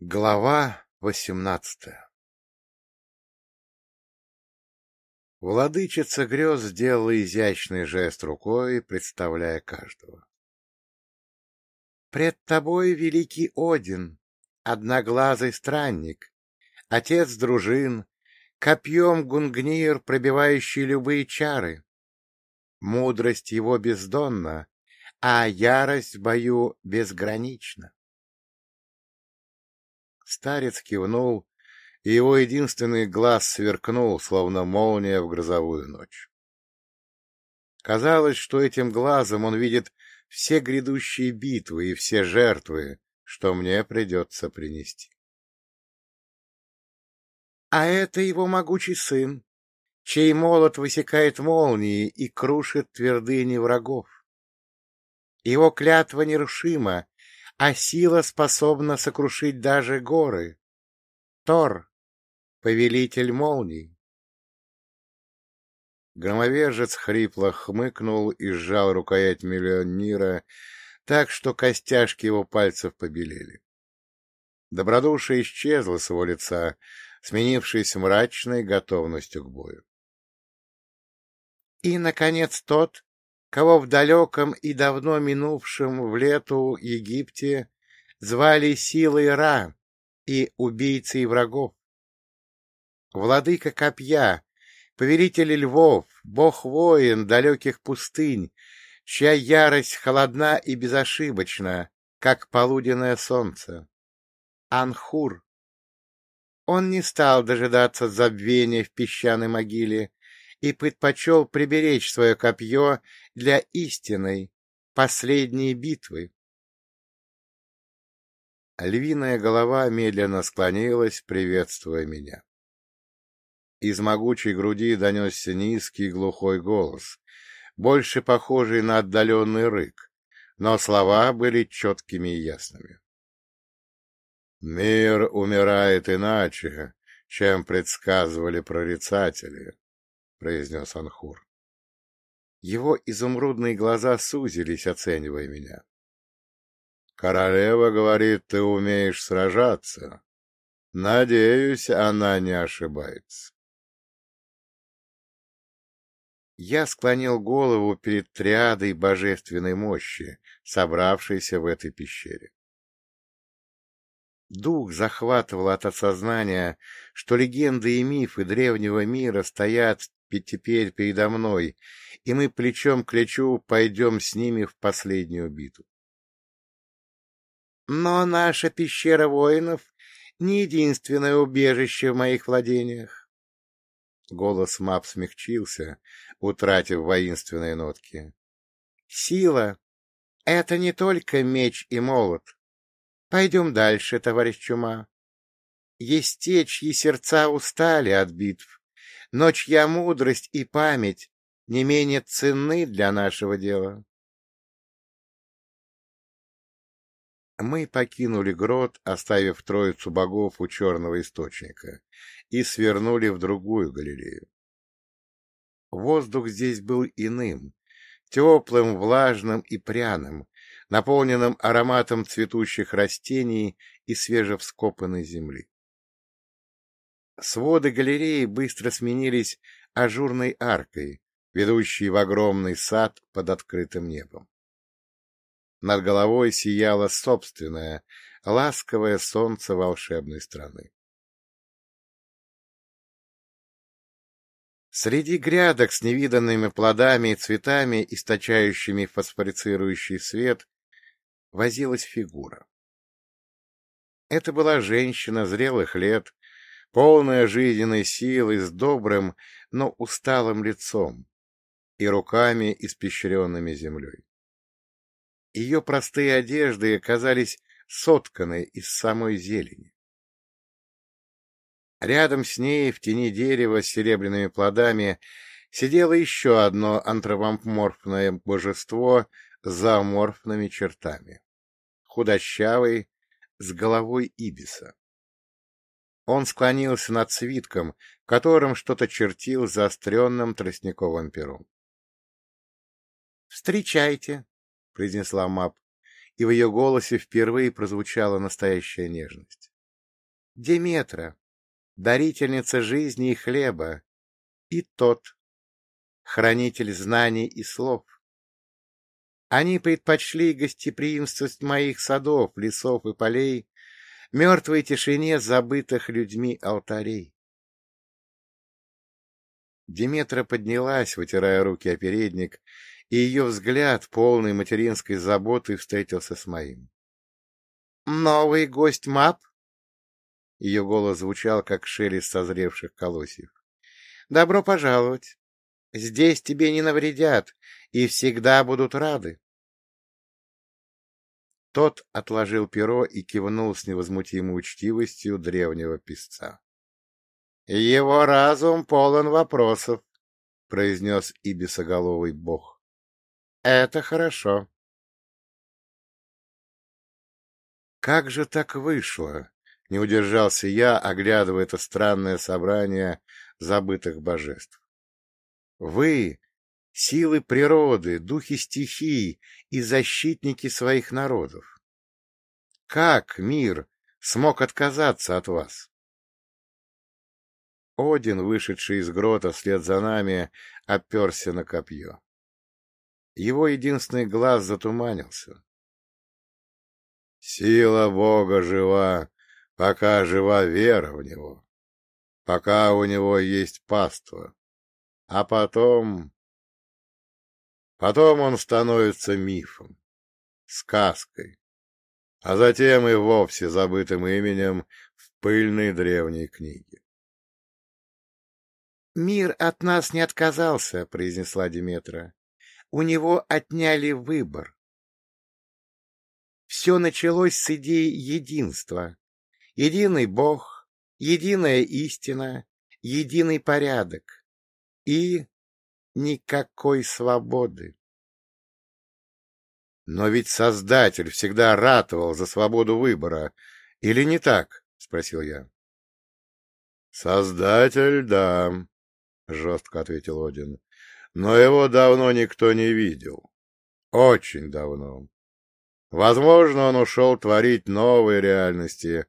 Глава восемнадцатая Владычица грез сделала изящный жест рукой, представляя каждого. «Пред тобой великий Один, одноглазый странник, отец дружин, копьем гунгнир, пробивающий любые чары. Мудрость его бездонна, а ярость в бою безгранична. Старец кивнул, и его единственный глаз сверкнул, словно молния в грозовую ночь. Казалось, что этим глазом он видит все грядущие битвы и все жертвы, что мне придется принести. А это его могучий сын, чей молот высекает молнии и крушит твердыни врагов. Его клятва нерушима, а сила способна сокрушить даже горы. Тор, повелитель молний. Громовержец хрипло хмыкнул и сжал рукоять миллионира так, что костяшки его пальцев побелели. Добродушие исчезло с его лица, сменившись мрачной готовностью к бою. И, наконец, тот, кого в далеком и давно минувшем в лету Египте звали силой Ра и убийцей врагов. Владыка копья, повелитель львов, бог-воин далеких пустынь, чья ярость холодна и безошибочна, как полуденное солнце. Анхур. Он не стал дожидаться забвения в песчаной могиле, и предпочел приберечь свое копье для истинной, последней битвы. Львиная голова медленно склонилась, приветствуя меня. Из могучей груди донесся низкий глухой голос, больше похожий на отдаленный рык, но слова были четкими и ясными. «Мир умирает иначе, чем предсказывали прорицатели. — произнес Анхур. Его изумрудные глаза сузились, оценивая меня. — Королева говорит, ты умеешь сражаться. Надеюсь, она не ошибается. Я склонил голову перед триадой божественной мощи, собравшейся в этой пещере. Дух захватывал от осознания, что легенды и мифы древнего мира стоят теперь передо мной, и мы плечом к плечу пойдем с ними в последнюю битву. Но наша пещера воинов — не единственное убежище в моих владениях. Голос Мап смягчился, утратив воинственные нотки. Сила — это не только меч и молот. Пойдем дальше, товарищ Чума. Есть те, чьи сердца устали от битв, но чья мудрость и память не менее ценны для нашего дела. Мы покинули грот, оставив троицу богов у черного источника, и свернули в другую галерею. Воздух здесь был иным, теплым, влажным и пряным, наполненным ароматом цветущих растений и свежевскопанной земли. Своды галереи быстро сменились ажурной аркой, ведущей в огромный сад под открытым небом. Над головой сияло собственное, ласковое солнце волшебной страны. Среди грядок с невиданными плодами и цветами, источающими фосфорицирующий свет, возилась фигура. Это была женщина зрелых лет, полная жизненной силы, с добрым, но усталым лицом и руками, испещренными землей. Ее простые одежды оказались сотканы из самой зелени. Рядом с ней, в тени дерева с серебряными плодами, сидело еще одно антропоморфное божество с зооморфными чертами. Худощавый, с головой ибиса. Он склонился над свитком, которым что-то чертил заостренным тростниковым пером. «Встречайте!» — произнесла Мап, и в ее голосе впервые прозвучала настоящая нежность. Деметра, дарительница жизни и хлеба, и тот, хранитель знаний и слов. Они предпочли гостеприимствовать моих садов, лесов и полей, мертвой тишине забытых людьми алтарей. Диметра поднялась, вытирая руки о передник, и ее взгляд, полный материнской заботы, встретился с моим. — Новый гость Мап? Ее голос звучал, как шелест созревших колосьев. — Добро пожаловать. Здесь тебе не навредят и всегда будут рады. Тот отложил перо и кивнул с невозмутимой учтивостью древнего писца. — Его разум полон вопросов, — произнес ибисоголовый бог. — Это хорошо. Как же так вышло? — не удержался я, оглядывая это странное собрание забытых божеств. Вы — силы природы, духи стихий и защитники своих народов. Как мир смог отказаться от вас? Один, вышедший из грота вслед за нами, оперся на копье. Его единственный глаз затуманился. Сила Бога жива, пока жива вера в Него, пока у Него есть паства. А потом... Потом он становится мифом, сказкой, а затем и вовсе забытым именем в пыльной древней книге. «Мир от нас не отказался», — произнесла Диметра. «У него отняли выбор. Все началось с идеи единства. Единый Бог, единая истина, единый порядок и никакой свободы. Но ведь Создатель всегда ратовал за свободу выбора, или не так? — спросил я. — Создатель, да, — жестко ответил Один, — но его давно никто не видел. Очень давно. Возможно, он ушел творить новые реальности,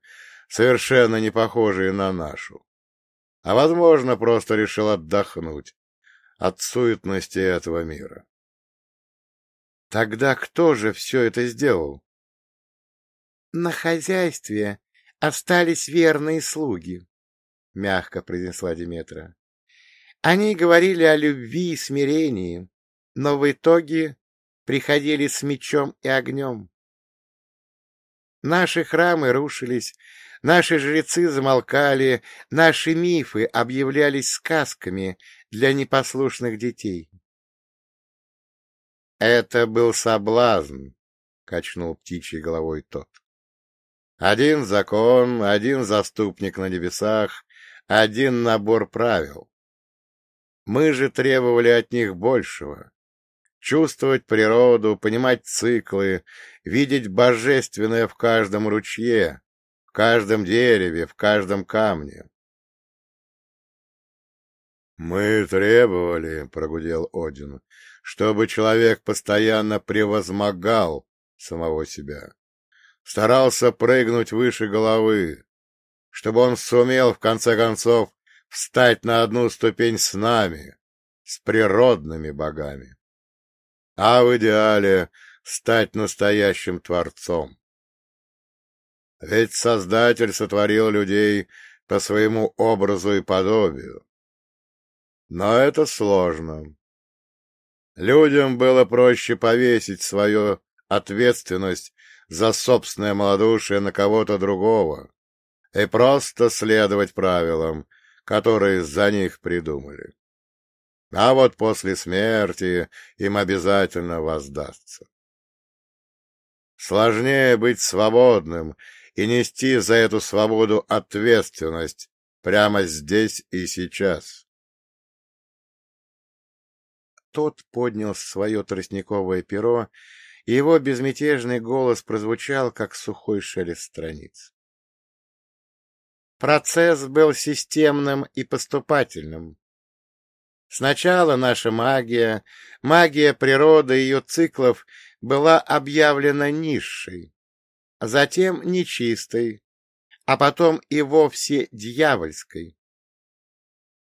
совершенно не похожие на нашу а, возможно, просто решил отдохнуть от суетности этого мира. Тогда кто же все это сделал? На хозяйстве остались верные слуги, — мягко произнесла Диметра. Они говорили о любви и смирении, но в итоге приходили с мечом и огнем. Наши храмы рушились, Наши жрецы замолкали, наши мифы объявлялись сказками для непослушных детей. — Это был соблазн, — качнул птичьей головой тот. Один закон, один заступник на небесах, один набор правил. Мы же требовали от них большего. Чувствовать природу, понимать циклы, видеть божественное в каждом ручье, в каждом дереве, в каждом камне. «Мы требовали, — прогудел Один, — чтобы человек постоянно превозмогал самого себя, старался прыгнуть выше головы, чтобы он сумел, в конце концов, встать на одну ступень с нами, с природными богами, а в идеале стать настоящим Творцом. Ведь Создатель сотворил людей по своему образу и подобию. Но это сложно. Людям было проще повесить свою ответственность за собственное малодушие на кого-то другого и просто следовать правилам, которые за них придумали. А вот после смерти им обязательно воздастся. Сложнее быть свободным и нести за эту свободу ответственность прямо здесь и сейчас. Тот поднял свое тростниковое перо, и его безмятежный голос прозвучал, как сухой шелест страниц. Процесс был системным и поступательным. Сначала наша магия, магия природы и ее циклов была объявлена низшей, затем нечистой, а потом и вовсе дьявольской.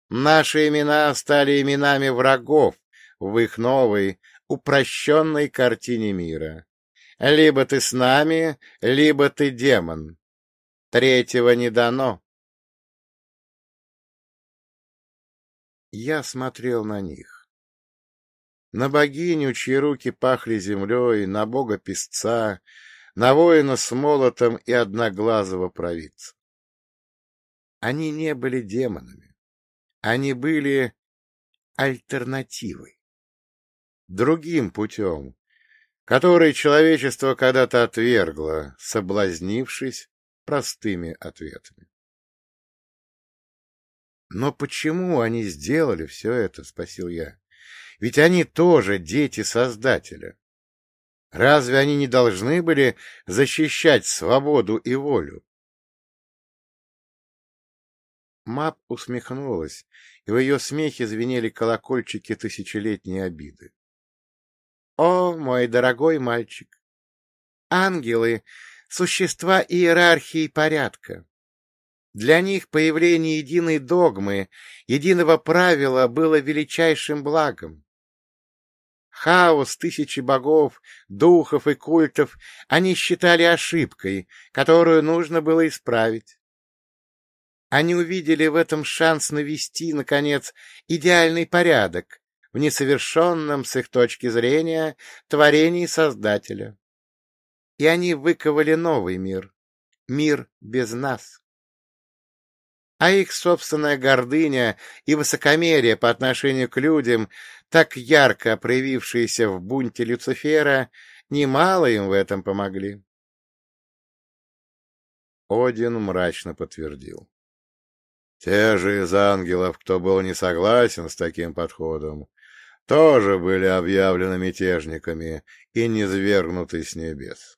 Наши имена стали именами врагов в их новой, упрощенной картине мира. Либо ты с нами, либо ты демон. Третьего не дано. Я смотрел на них. На богиню, чьи руки пахли землей, на бога-песца, на воина с молотом и одноглазого провидца. Они не были демонами. Они были альтернативой, другим путем, который человечество когда-то отвергло, соблазнившись простыми ответами. «Но почему они сделали все это?» — спросил я. «Ведь они тоже дети Создателя. Разве они не должны были защищать свободу и волю? Мап усмехнулась, и в ее смехе звенели колокольчики тысячелетней обиды. — О, мой дорогой мальчик! Ангелы — существа иерархии порядка. Для них появление единой догмы, единого правила было величайшим благом. Хаос тысячи богов, духов и культов они считали ошибкой, которую нужно было исправить. Они увидели в этом шанс навести, наконец, идеальный порядок в несовершенном, с их точки зрения, творении Создателя. И они выковали новый мир, мир без нас. А их собственная гордыня и высокомерие по отношению к людям, так ярко проявившиеся в бунте Люцифера, немало им в этом помогли. Один мрачно подтвердил. Те же из ангелов, кто был не согласен с таким подходом, тоже были объявлены мятежниками и низвергнуты с небес.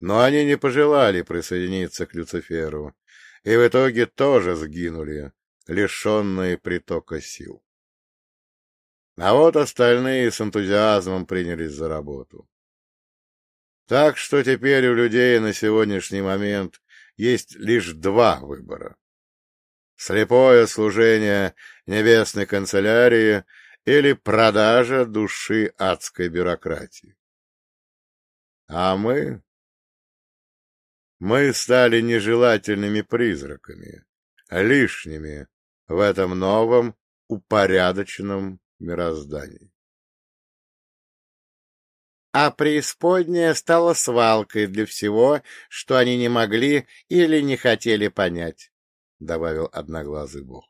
Но они не пожелали присоединиться к Люциферу, и в итоге тоже сгинули, лишенные притока сил. А вот остальные с энтузиазмом принялись за работу. Так что теперь у людей на сегодняшний момент есть лишь два выбора слепое служение небесной канцелярии или продажа души адской бюрократии. А мы... Мы стали нежелательными призраками, лишними в этом новом упорядоченном мироздании. А преисподняя стала свалкой для всего, что они не могли или не хотели понять добавил одноглазый бог.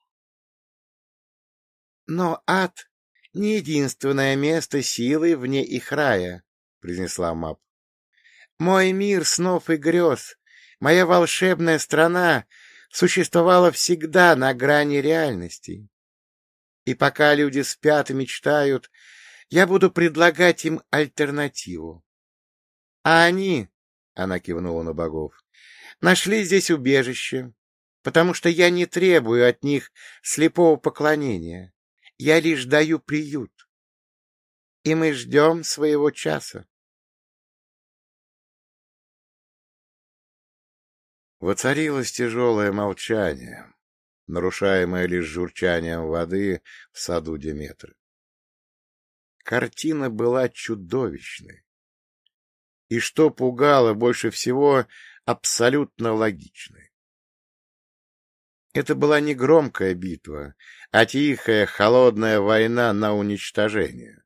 Но ад — не единственное место силы вне их рая, — произнесла Мап. Мой мир снов и грез, моя волшебная страна существовала всегда на грани реальности. И пока люди спят и мечтают, я буду предлагать им альтернативу. А они, — она кивнула на богов, — нашли здесь убежище, потому что я не требую от них слепого поклонения. Я лишь даю приют. И мы ждем своего часа. Воцарилось тяжелое молчание, нарушаемое лишь журчанием воды в саду Деметры. Картина была чудовищной. И что пугало больше всего, абсолютно логичной. Это была не громкая битва, а тихая, холодная война на уничтожение,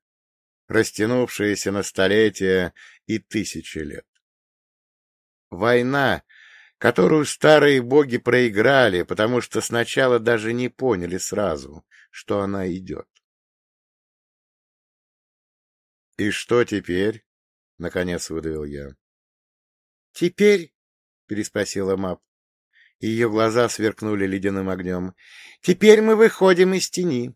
растянувшаяся на столетия и тысячи лет. Война, которую старые боги проиграли, потому что сначала даже не поняли сразу, что она идет. «И что теперь?» — наконец выдавил я. «Теперь?» — переспросила Мап ее глаза сверкнули ледяным огнем. «Теперь мы выходим из тени.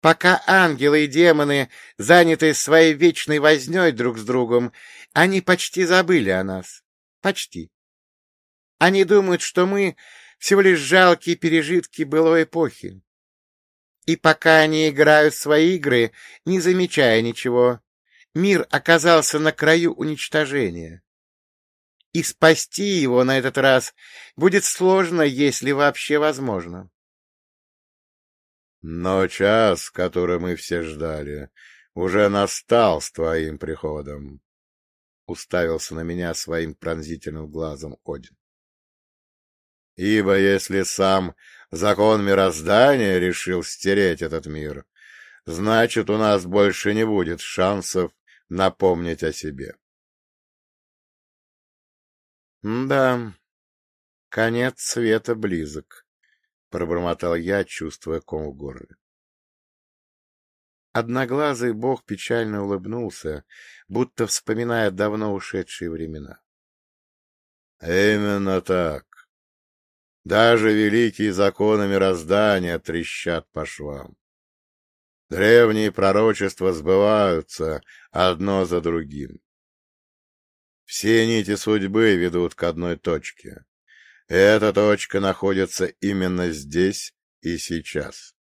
Пока ангелы и демоны заняты своей вечной возней друг с другом, они почти забыли о нас. Почти. Они думают, что мы всего лишь жалкие пережитки былой эпохи. И пока они играют свои игры, не замечая ничего, мир оказался на краю уничтожения. и спасти его на этот раз будет сложно, если вообще возможно. Но час, который мы все ждали, уже настал с твоим приходом. Уставился на меня своим пронзительным глазом Один. Ибо если сам закон мироздания решил стереть этот мир, значит, у нас больше не будет шансов напомнить о себе. — Да, конец света близок, — пробормотал я, чувствуя ком в горле. Одноглазый бог печально улыбнулся, будто вспоминая давно ушедшие времена. — Именно так. Даже великие законы мироздания трещат по швам. Древние пророчества сбываются одно за другим. Все нити судьбы ведут к одной точке. Эта точка находится именно здесь и сейчас.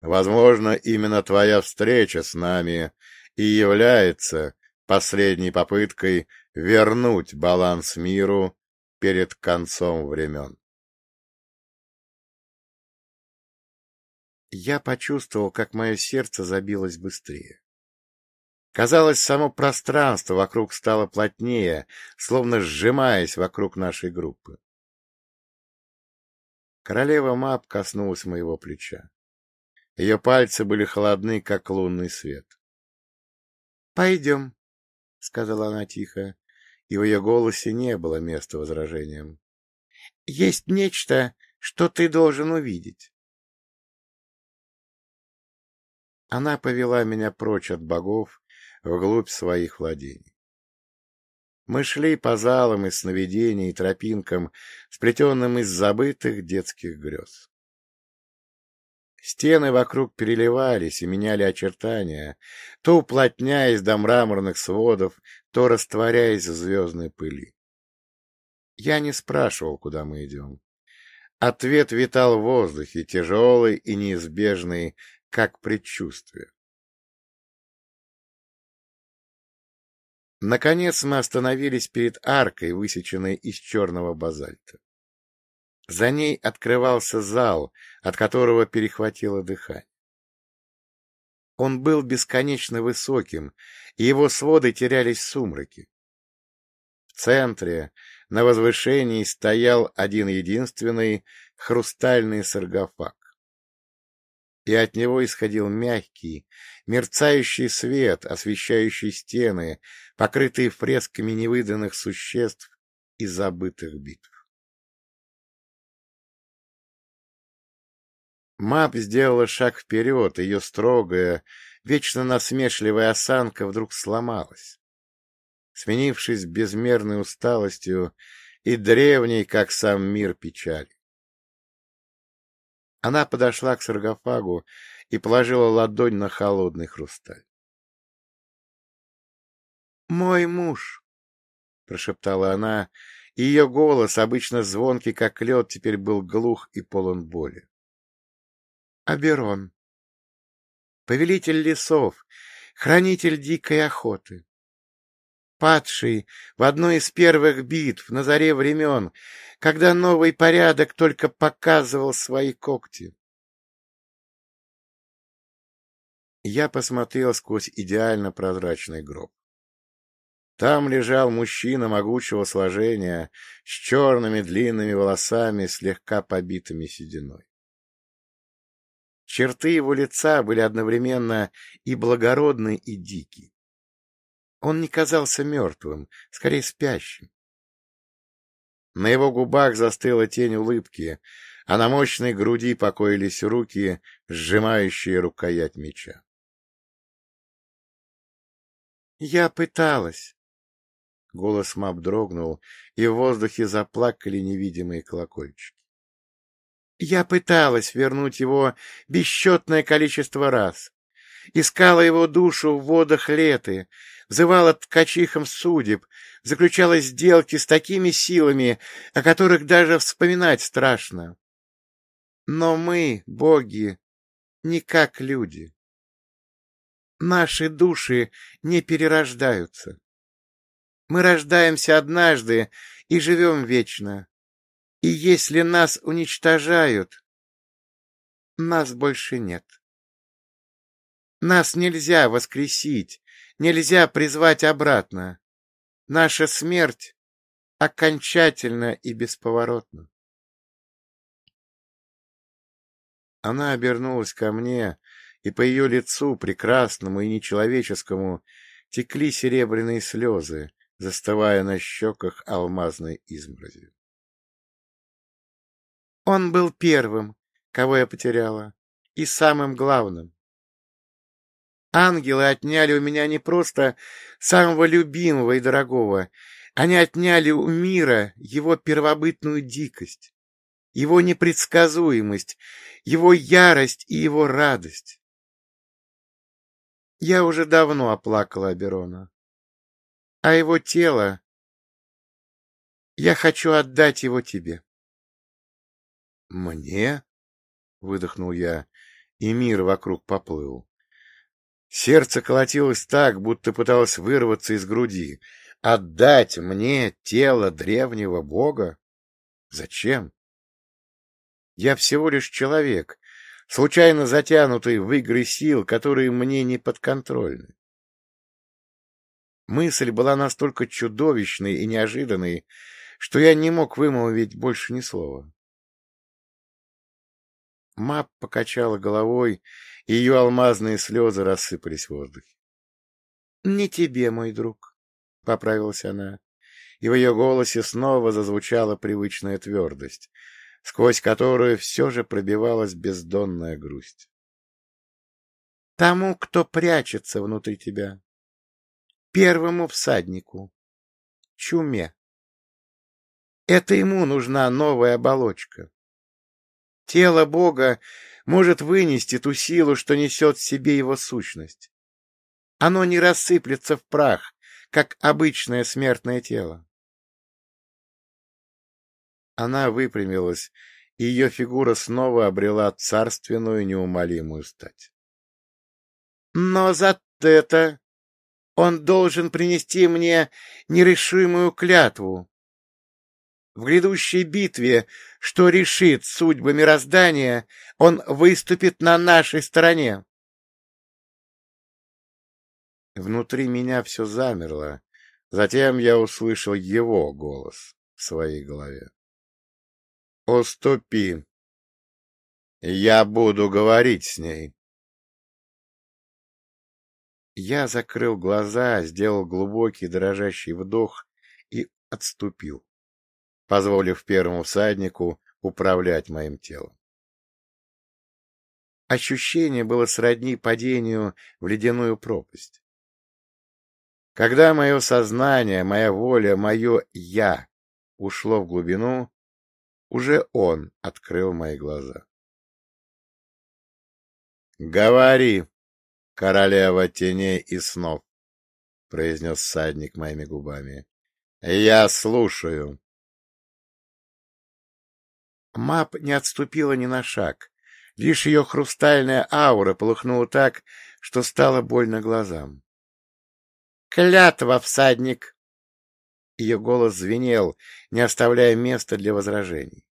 Возможно, именно твоя встреча с нами и является последней попыткой вернуть баланс миру перед концом времен. Я почувствовал, как мое сердце забилось быстрее. Казалось, само пространство вокруг стало плотнее, словно сжимаясь вокруг нашей группы. Королева Мап коснулась моего плеча. Ее пальцы были холодны, как лунный свет. — Пойдем, — сказала она тихо, и в ее голосе не было места возражениям. — Есть нечто, что ты должен увидеть. Она повела меня прочь от богов, вглубь своих владений. Мы шли по залам из сновидений и тропинкам, сплетенным из забытых детских грез. Стены вокруг переливались и меняли очертания, то уплотняясь до мраморных сводов, то растворяясь в звездной пыли. Я не спрашивал, куда мы идем. Ответ витал в воздухе, тяжелый и неизбежный, как предчувствие. Наконец мы остановились перед аркой, высеченной из черного базальта. За ней открывался зал, от которого перехватило дыхание. Он был бесконечно высоким, и его своды терялись в сумраке. В центре, на возвышении, стоял один единственный хрустальный саркофаг и от него исходил мягкий, мерцающий свет, освещающий стены, покрытые фресками невыданных существ и забытых битв. Мап сделала шаг вперед, ее строгая, вечно насмешливая осанка вдруг сломалась, сменившись безмерной усталостью и древней, как сам мир, печали. Она подошла к саркофагу и положила ладонь на холодный хрусталь. «Мой муж!» — прошептала она, и ее голос, обычно звонкий, как лед, теперь был глух и полон боли. «Аберон! Повелитель лесов, хранитель дикой охоты, падший в одной из первых битв на заре времен, когда новый порядок только показывал свои когти. Я посмотрел сквозь идеально прозрачный гроб. Там лежал мужчина могучего сложения, с черными длинными волосами, слегка побитыми сединой. Черты его лица были одновременно и благородны, и дики. Он не казался мертвым, скорее спящим. На его губах застыла тень улыбки, а на мощной груди покоились руки, сжимающие рукоять меча. «Я пыталась!» Голос Мап дрогнул, и в воздухе заплакали невидимые колокольчики. «Я пыталась вернуть его бесчетное количество раз, искала его душу в водах леты, взывала ткачихам судеб, заключала сделки с такими силами, о которых даже вспоминать страшно. Но мы, боги, не как люди. Наши души не перерождаются. Мы рождаемся однажды и живем вечно. И если нас уничтожают, нас больше нет. Нас нельзя воскресить, нельзя призвать обратно. Наша смерть окончательно и бесповоротна. Она обернулась ко мне, и по ее лицу, прекрасному и нечеловеческому, текли серебряные слезы, застывая на щеках алмазной изморозью. Он был первым, кого я потеряла, и самым главным. Ангелы отняли у меня не просто самого любимого и дорогого, они отняли у мира его первобытную дикость, его непредсказуемость, его ярость и его радость. Я уже давно оплакала Аберона. А его тело... Я хочу отдать его тебе. «Мне?» — выдохнул я, и мир вокруг поплыл. Сердце колотилось так, будто пыталось вырваться из груди. Отдать мне тело древнего бога? Зачем? Я всего лишь человек, случайно затянутый в игры сил, которые мне не подконтрольны. Мысль была настолько чудовищной и неожиданной, что я не мог вымолвить больше ни слова. Мап покачала головой, и ее алмазные слезы рассыпались в воздухе. — Не тебе, мой друг, — поправилась она, и в ее голосе снова зазвучала привычная твердость, сквозь которую все же пробивалась бездонная грусть. — Тому, кто прячется внутри тебя, первому всаднику, чуме. Это ему нужна новая оболочка, Тело Бога может вынести ту силу, что несет в себе его сущность. Оно не рассыплется в прах, как обычное смертное тело. Она выпрямилась, и ее фигура снова обрела царственную неумолимую стать. Но за это он должен принести мне нерешимую клятву, в грядущей битве, что решит судьбы мироздания, он выступит на нашей стороне. Внутри меня все замерло. Затем я услышал его голос в своей голове. «Уступи. Я буду говорить с ней». Я закрыл глаза, сделал глубокий дрожащий вдох и отступил позволив первому всаднику управлять моим телом. Ощущение было сродни падению в ледяную пропасть. Когда мое сознание, моя воля, мое «я» ушло в глубину, уже он открыл мои глаза. — Говори, королева теней и снов, — произнес всадник моими губами. — Я слушаю. Мап не отступила ни на шаг. Лишь ее хрустальная аура полыхнула так, что стало больно глазам. «Клятва, всадник!» Ее голос звенел, не оставляя места для возражений.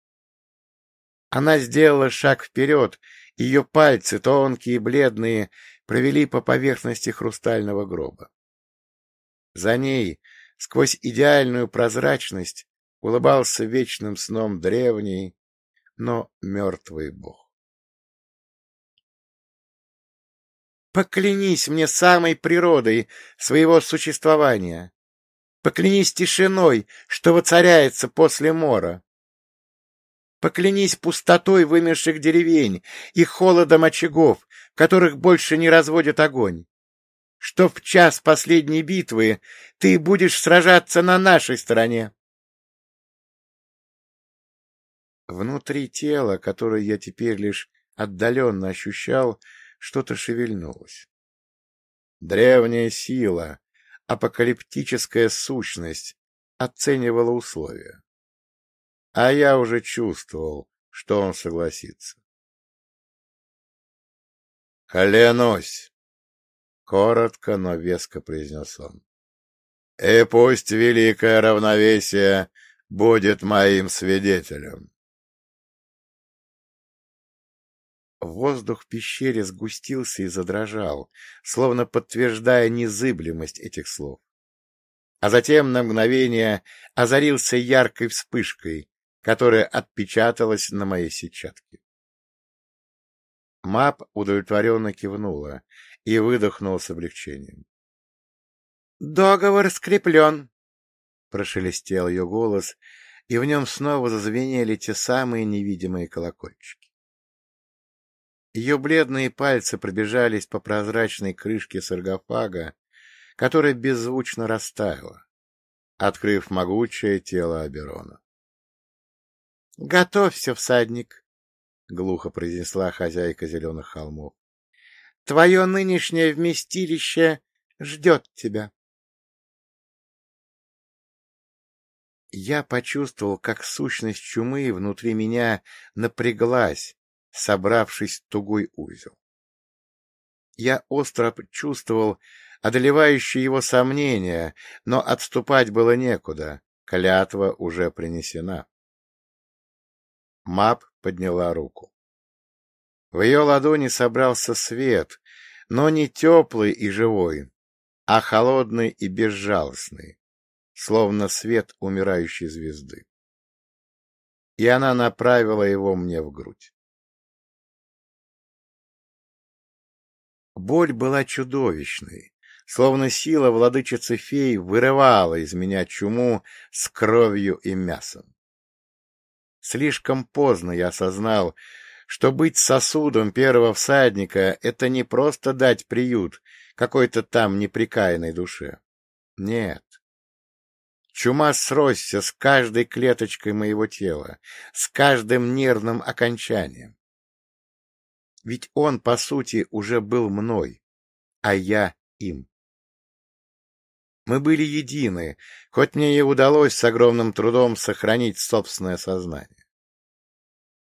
Она сделала шаг вперед, ее пальцы, тонкие и бледные, провели по поверхности хрустального гроба. За ней, сквозь идеальную прозрачность, улыбался вечным сном древний, но мертвый бог. Поклянись мне самой природой своего существования. Поклянись тишиной, что воцаряется после мора. Поклянись пустотой вымерших деревень и холодом очагов, которых больше не разводят огонь. Что в час последней битвы ты будешь сражаться на нашей стороне. Внутри тела, которое я теперь лишь отдаленно ощущал, что-то шевельнулось. Древняя сила, апокалиптическая сущность оценивала условия. А я уже чувствовал, что он согласится. «Клянусь!» — коротко, но веско произнес он. и пусть великое равновесие будет моим свидетелем. Воздух в пещере сгустился и задрожал, словно подтверждая незыблемость этих слов. А затем на мгновение озарился яркой вспышкой, которая отпечаталась на моей сетчатке. Мап удовлетворенно кивнула и выдохнула с облегчением. — Договор скреплен, — прошелестел ее голос, и в нем снова зазвенели те самые невидимые колокольчики. Ее бледные пальцы пробежались по прозрачной крышке саркофага, которая беззвучно растаяла, открыв могучее тело Аберона. — Готовься, всадник, — глухо произнесла хозяйка зеленых холмов. — Твое нынешнее вместилище ждет тебя. Я почувствовал, как сущность чумы внутри меня напряглась, собравшись тугой узел. Я остро чувствовал одолевающие его сомнения, но отступать было некуда, клятва уже принесена. Мап подняла руку. В ее ладони собрался свет, но не теплый и живой, а холодный и безжалостный, словно свет умирающей звезды. И она направила его мне в грудь. Боль была чудовищной, словно сила владычицы фей вырывала из меня чуму с кровью и мясом. Слишком поздно я осознал, что быть сосудом первого всадника — это не просто дать приют какой-то там неприкаянной душе. Нет. Чума сросся с каждой клеточкой моего тела, с каждым нервным окончанием. Ведь он, по сути, уже был мной, а я им. Мы были едины, хоть мне и удалось с огромным трудом сохранить собственное сознание.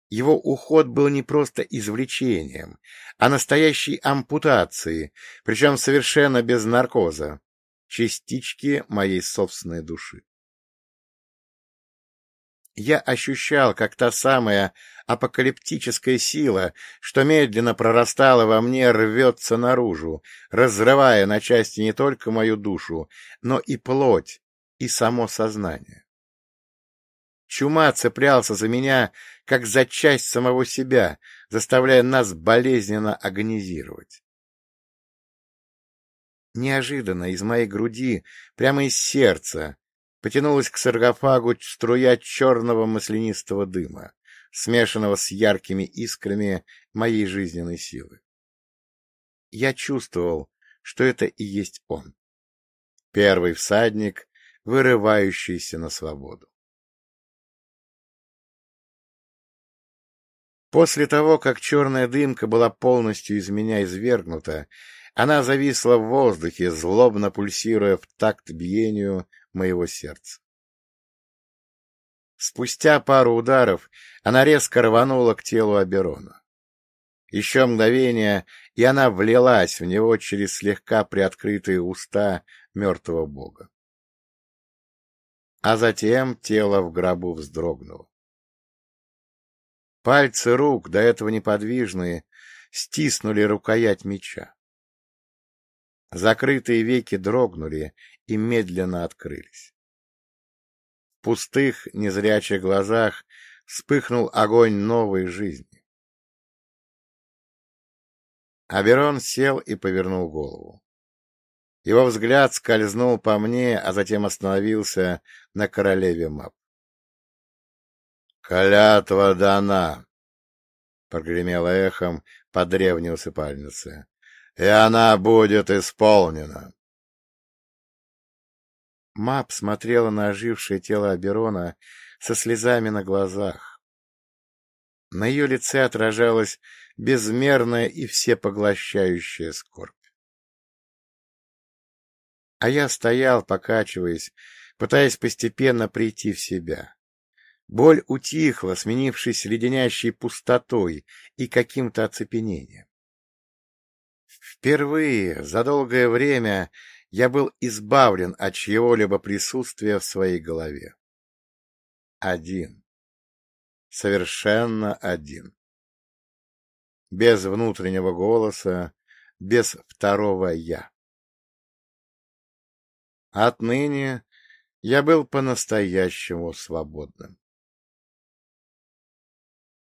Его уход был не просто извлечением, а настоящей ампутацией, причем совершенно без наркоза, частички моей собственной души. Я ощущал, как та самая апокалиптическая сила, что медленно прорастала во мне, рвется наружу, разрывая на части не только мою душу, но и плоть, и само сознание. Чума цеплялся за меня, как за часть самого себя, заставляя нас болезненно агонизировать. Неожиданно из моей груди, прямо из сердца, потянулась к саркофагу струя черного маслянистого дыма, смешанного с яркими искрами моей жизненной силы. Я чувствовал, что это и есть он. Первый всадник, вырывающийся на свободу. После того, как черная дымка была полностью из меня извергнута, она зависла в воздухе, злобно пульсируя в такт биению моего сердца. Спустя пару ударов она резко рванула к телу Аберона. Еще мгновение, и она влилась в него через слегка приоткрытые уста мертвого бога. А затем тело в гробу вздрогнуло. Пальцы рук, до этого неподвижные, стиснули рукоять меча. Закрытые веки дрогнули и медленно открылись. В пустых, незрячих глазах вспыхнул огонь новой жизни. Аберон сел и повернул голову. Его взгляд скользнул по мне, а затем остановился на королеве Мап. «Клятва дана!» — прогремело эхом по древней усыпальнице. «И она будет исполнена!» Мап смотрела на ожившее тело Аберона со слезами на глазах. На ее лице отражалась безмерная и всепоглощающая скорбь. А я стоял, покачиваясь, пытаясь постепенно прийти в себя. Боль утихла, сменившись леденящей пустотой и каким-то оцепенением. Впервые за долгое время я был избавлен от чьего-либо присутствия в своей голове. Один. Совершенно один. Без внутреннего голоса, без второго «я». Отныне я был по-настоящему свободным.